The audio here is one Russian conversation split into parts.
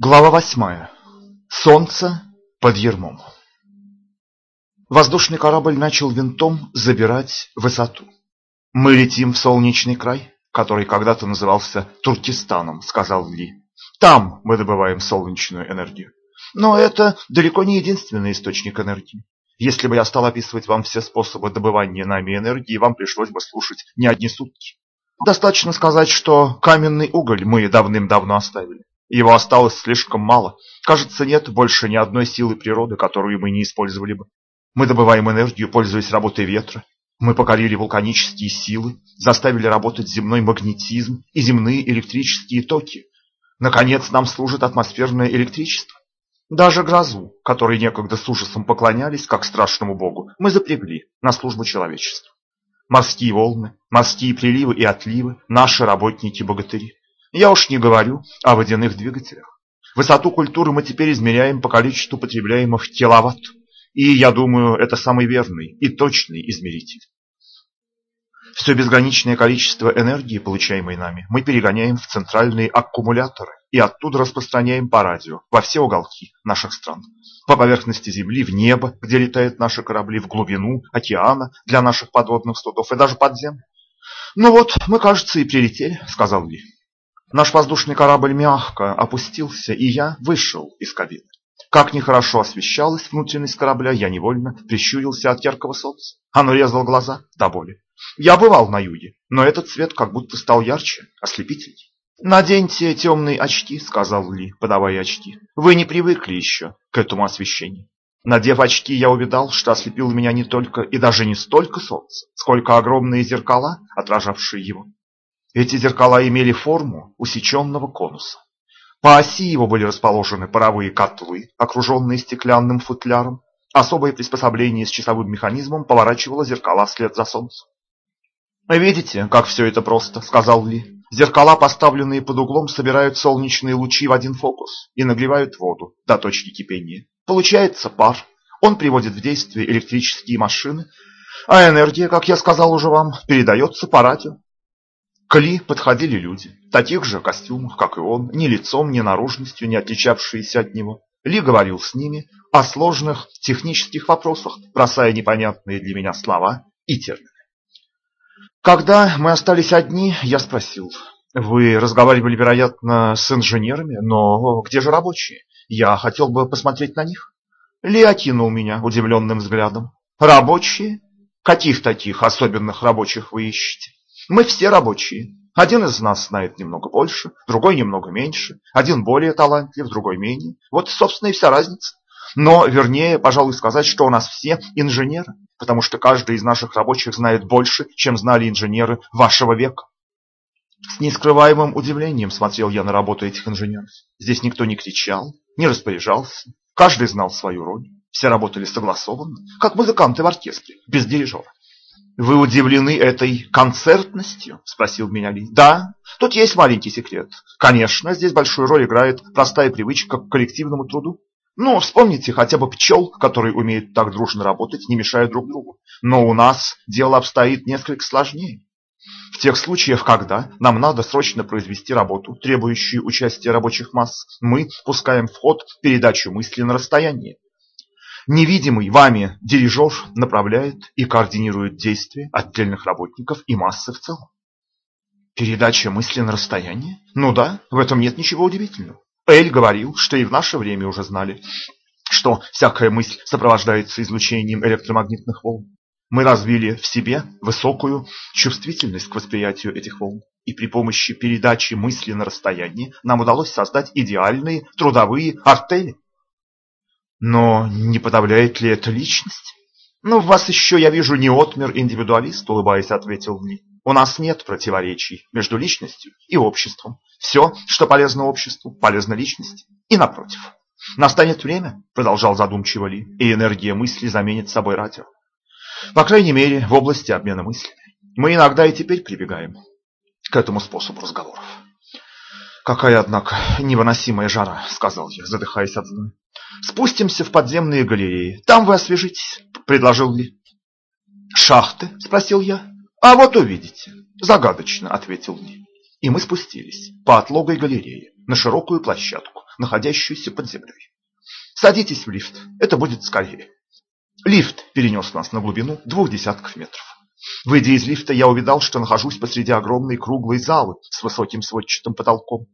Глава восьмая. Солнце под ермом. Воздушный корабль начал винтом забирать высоту. Мы летим в солнечный край, который когда-то назывался Туркестаном, сказал Ли. Там мы добываем солнечную энергию. Но это далеко не единственный источник энергии. Если бы я стал описывать вам все способы добывания нами энергии, вам пришлось бы слушать не одни сутки. Достаточно сказать, что каменный уголь мы давным-давно оставили. Его осталось слишком мало. Кажется, нет больше ни одной силы природы, которую мы не использовали бы. Мы добываем энергию, пользуясь работой ветра. Мы покорили вулканические силы, заставили работать земной магнетизм и земные электрические токи. Наконец, нам служит атмосферное электричество. Даже грозу, которой некогда с ужасом поклонялись, как страшному богу, мы запрягли на службу человечеству. Морские волны, морские приливы и отливы – наши работники-богатыри. Я уж не говорю о водяных двигателях. Высоту культуры мы теперь измеряем по количеству потребляемых киловатт. И я думаю, это самый верный и точный измеритель. Все безграничное количество энергии, получаемой нами, мы перегоняем в центральные аккумуляторы и оттуда распространяем по радио во все уголки наших стран. По поверхности Земли, в небо, где летают наши корабли, в глубину океана для наших подводных судов и даже под землю. «Ну вот, мы, кажется, и прилетели», — сказал Ли. Наш воздушный корабль мягко опустился, и я вышел из кабины. Как нехорошо освещалась внутренность корабля, я невольно прищурился от яркого солнца. Оно резало глаза до боли. Я бывал на юге, но этот цвет как будто стал ярче, ослепительней. «Наденьте темные очки», — сказал Ли, подавая очки. «Вы не привыкли еще к этому освещению». Надев очки, я увидал, что ослепило меня не только и даже не столько солнце, сколько огромные зеркала, отражавшие его. Эти зеркала имели форму усеченного конуса. По оси его были расположены паровые котлы, окруженные стеклянным футляром. Особое приспособление с часовым механизмом поворачивало зеркала вслед за солнцем. «Видите, как все это просто», — сказал Ли. «Зеркала, поставленные под углом, собирают солнечные лучи в один фокус и нагревают воду до точки кипения. Получается пар. Он приводит в действие электрические машины, а энергия, как я сказал уже вам, передается по радио. К Ли подходили люди, в таких же костюмах, как и он, ни лицом, ни наружностью не отличавшиеся от него. Ли говорил с ними о сложных технических вопросах, бросая непонятные для меня слова и термины. Когда мы остались одни, я спросил, вы разговаривали, вероятно, с инженерами, но где же рабочие? Я хотел бы посмотреть на них. Ли окинул меня удивленным взглядом. Рабочие? Каких таких особенных рабочих вы ищете? Мы все рабочие. Один из нас знает немного больше, другой немного меньше, один более талантлив, другой менее. Вот, собственно, и вся разница. Но, вернее, пожалуй, сказать, что у нас все инженеры, потому что каждый из наших рабочих знает больше, чем знали инженеры вашего века. С нескрываемым удивлением смотрел я на работу этих инженеров. Здесь никто не кричал, не распоряжался, каждый знал свою роль. Все работали согласованно, как музыканты в оркестре, без дирижера. «Вы удивлены этой концертностью?» – спросил меня Ли. «Да, тут есть маленький секрет. Конечно, здесь большую роль играет простая привычка к коллективному труду. Ну, вспомните хотя бы пчел, которые умеют так дружно работать, не мешая друг другу. Но у нас дело обстоит несколько сложнее. В тех случаях, когда нам надо срочно произвести работу, требующую участия рабочих масс, мы пускаем в ход передачу мысли на расстоянии. Невидимый вами дирижер направляет и координирует действия отдельных работников и массы в целом. Передача мысли на расстояние? Ну да, в этом нет ничего удивительного. Эль говорил, что и в наше время уже знали, что всякая мысль сопровождается излучением электромагнитных волн. Мы развили в себе высокую чувствительность к восприятию этих волн. И при помощи передачи мысли на расстояние нам удалось создать идеальные трудовые артели. Но не подавляет ли это личность? Ну, в вас еще, я вижу, не отмер индивидуалист, улыбаясь, ответил мне. У нас нет противоречий между личностью и обществом. Все, что полезно обществу, полезно личности. И напротив. Настанет время, продолжал задумчиво Ли, и энергия мысли заменит собой радио. По крайней мере, в области обмена мыслями. Мы иногда и теперь прибегаем к этому способу разговоров. «Какая, однако, невыносимая жара», — сказал я, задыхаясь от зноя. «Спустимся в подземные галереи. Там вы освежитесь», — предложил Ли. «Шахты?» — спросил я. «А вот увидите». «Загадочно», — ответил Ли. И мы спустились по отлогой галерее на широкую площадку, находящуюся под землей. Садитесь в лифт, это будет скорее. Лифт перенес нас на глубину двух десятков метров. Выйдя из лифта, я увидал, что нахожусь посреди огромной круглой залы с высоким сводчатым потолком.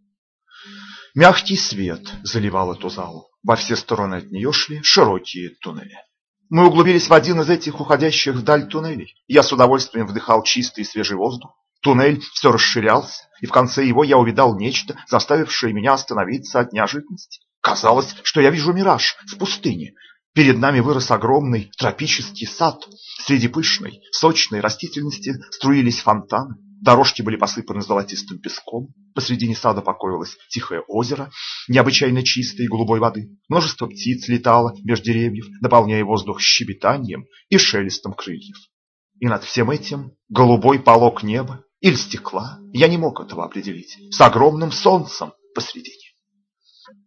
Мягкий свет заливал эту залу. Во все стороны от нее шли широкие туннели. Мы углубились в один из этих уходящих вдаль туннелей. Я с удовольствием вдыхал чистый и свежий воздух. Туннель все расширялся, и в конце его я увидал нечто, заставившее меня остановиться от неожиданности. Казалось, что я вижу мираж с пустыни. Перед нами вырос огромный тропический сад. Среди пышной, сочной растительности струились фонтаны. Дорожки были посыпаны золотистым песком. Посредине сада покоилось тихое озеро, необычайно чистой голубой воды. Множество птиц летало между деревьев, наполняя воздух щебетанием и шелестом крыльев. И над всем этим голубой полог неба или стекла, я не мог этого определить, с огромным солнцем посредине.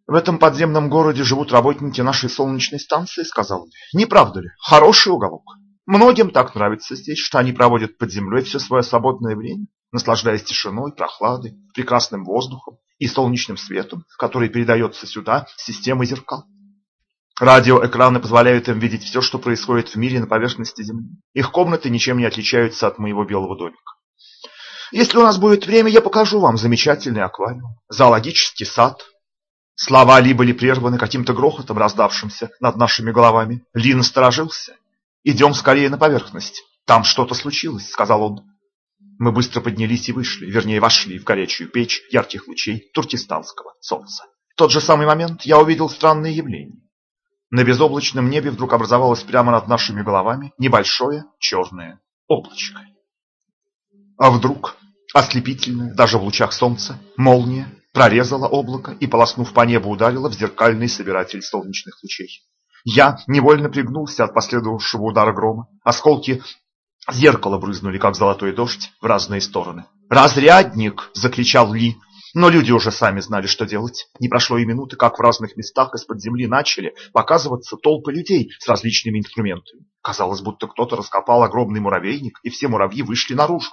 В этом подземном городе живут работники нашей солнечной станции, сказал он. Не правда ли? Хороший уголок. Многим так нравится здесь, что они проводят под землей все свое свободное время, наслаждаясь тишиной, прохладой, прекрасным воздухом и солнечным светом, который передается сюда системой зеркал. Радиоэкраны позволяют им видеть все, что происходит в мире на поверхности Земли. Их комнаты ничем не отличаются от моего белого домика. Если у нас будет время, я покажу вам замечательный аквариум, зоологический сад, Слова Ли были прерваны каким-то грохотом, раздавшимся над нашими головами. Ли насторожился. «Идем скорее на поверхность. Там что-то случилось», — сказал он. Мы быстро поднялись и вышли, вернее, вошли в горячую печь ярких лучей туркестанского солнца. В тот же самый момент я увидел странное явление. На безоблачном небе вдруг образовалось прямо над нашими головами небольшое черное облачко. А вдруг, ослепительное, даже в лучах солнца, молния прорезала облако и, полоснув по небу, ударила в зеркальный собиратель солнечных лучей. Я невольно пригнулся от последовавшего удара грома. Осколки зеркала брызнули, как золотой дождь, в разные стороны. «Разрядник!» – закричал Ли. Но люди уже сами знали, что делать. Не прошло и минуты, как в разных местах из-под земли начали показываться толпы людей с различными инструментами. Казалось, будто кто-то раскопал огромный муравейник, и все муравьи вышли наружу.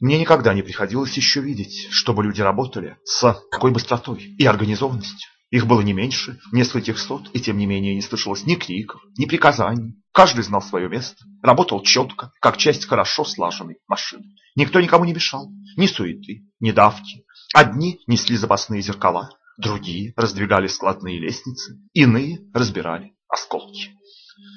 Мне никогда не приходилось еще видеть, чтобы люди работали с такой быстротой и организованностью. Их было не меньше, нескольких сот, и тем не менее не слышалось ни криков, ни приказаний. Каждый знал свое место, работал четко, как часть хорошо слаженной машины. Никто никому не мешал, ни суеты, ни давки. Одни несли запасные зеркала, другие раздвигали складные лестницы, иные разбирали осколки.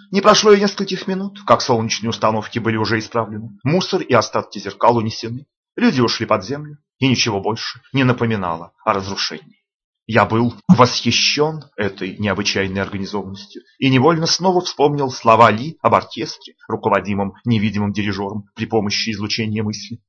Не прошло и нескольких минут, как солнечные установки были уже исправлены. Мусор и остатки зеркал унесены. Люди ушли под землю, и ничего больше не напоминало о разрушении. Я был восхищен этой необычайной организованностью и невольно снова вспомнил слова Ли об оркестре, руководимом невидимым дирижером при помощи излучения мысли.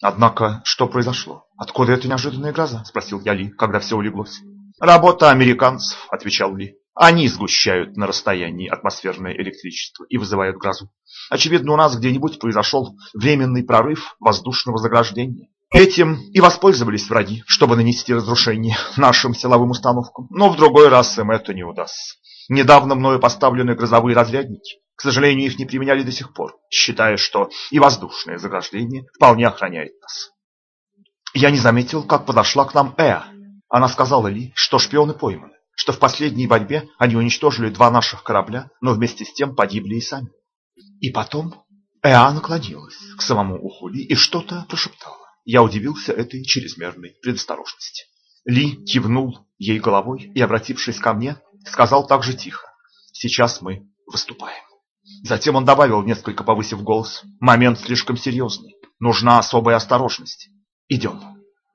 Однако, что произошло? Откуда эта неожиданная гроза? Спросил я Ли, когда все улеглось. Работа американцев, отвечал Ли. Они сгущают на расстоянии атмосферное электричество и вызывают грозу. Очевидно, у нас где-нибудь произошел временный прорыв воздушного заграждения. Этим и воспользовались враги, чтобы нанести разрушение нашим силовым установкам. Но в другой раз им это не удастся. Недавно мною поставлены грозовые разрядники. К сожалению, их не применяли до сих пор, считая, что и воздушное заграждение вполне охраняет нас. Я не заметил, как подошла к нам Эа. Она сказала Ли, что шпионы пойманы что в последней борьбе они уничтожили два наших корабля, но вместе с тем погибли и сами. И потом Эа наклонилась к самому уху Ли и что-то прошептала. Я удивился этой чрезмерной предосторожности. Ли кивнул ей головой и, обратившись ко мне, сказал так же тихо. «Сейчас мы выступаем». Затем он добавил, несколько повысив голос, «Момент слишком серьезный. Нужна особая осторожность. Идем».